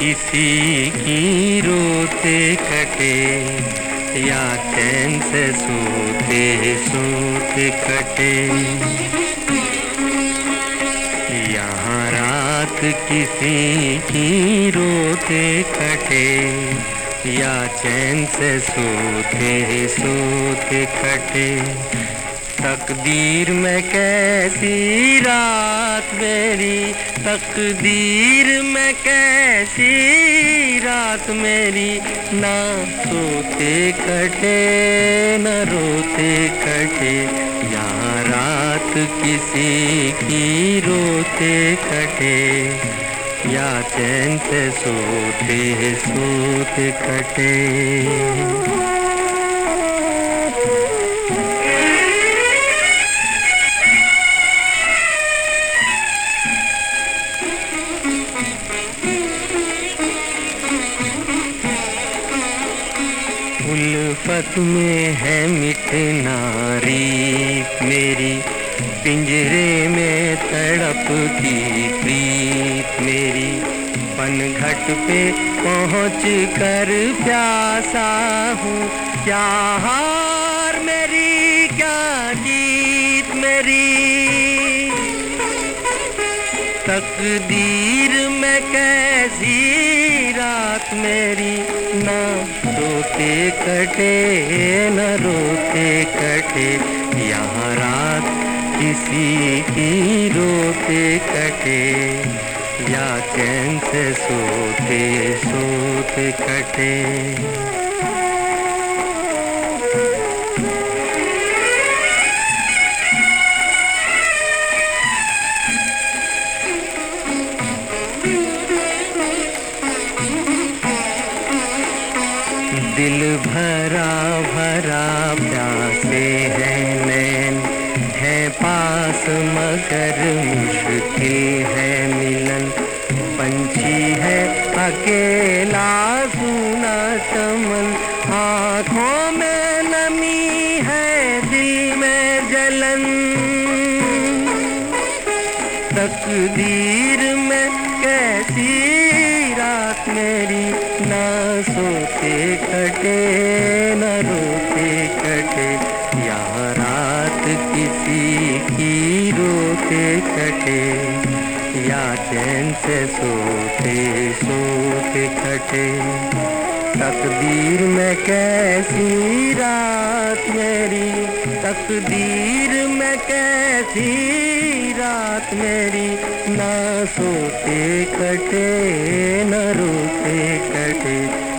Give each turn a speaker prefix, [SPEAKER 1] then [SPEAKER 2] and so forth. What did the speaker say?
[SPEAKER 1] किसी की रोते कटे या चैन से सोते सोते कटे। किसी की रोते कटे या चैन से सोते सोते कटे। तकदीर में कैसी रात मेरी? तकदीर में कैसी रात मेरी? ना सोते कटे, न रोते कटे। यहाँ रात किसी की रोते कटे। या चैन से सोते सोते कटे। उल्फत में है मिटना नारी मेरी पिंजरे में तड़पती प्रीत। मेरी पनघट पे पहुँच कर प्यासा हूँ। क्या हार मेरी, क्या जीत मेरी। तकदीर में कैसी रात मेरी। सोते कटे, न रोते कटे। यहाँ रात किसी की रोते कटे। या चैन से सोते सोते कटे। दिल भरा भरा प्यासे है नैन, है पास मगर मुश्किल है मिलन। पंछी है अकेला सुना चमन, आँखों में नमी है दिल में जलन। तकदीर में कैसी रात मेरी सोते कटे, न रोते कटे। यहाँ रात किसी की रोते कटे। या चैन से सोते सोते कटे। तकदीर में कैसी रात मेरी, तकदीर में कैसी रात मेरी। ना सोते कटे, न रोते कटे।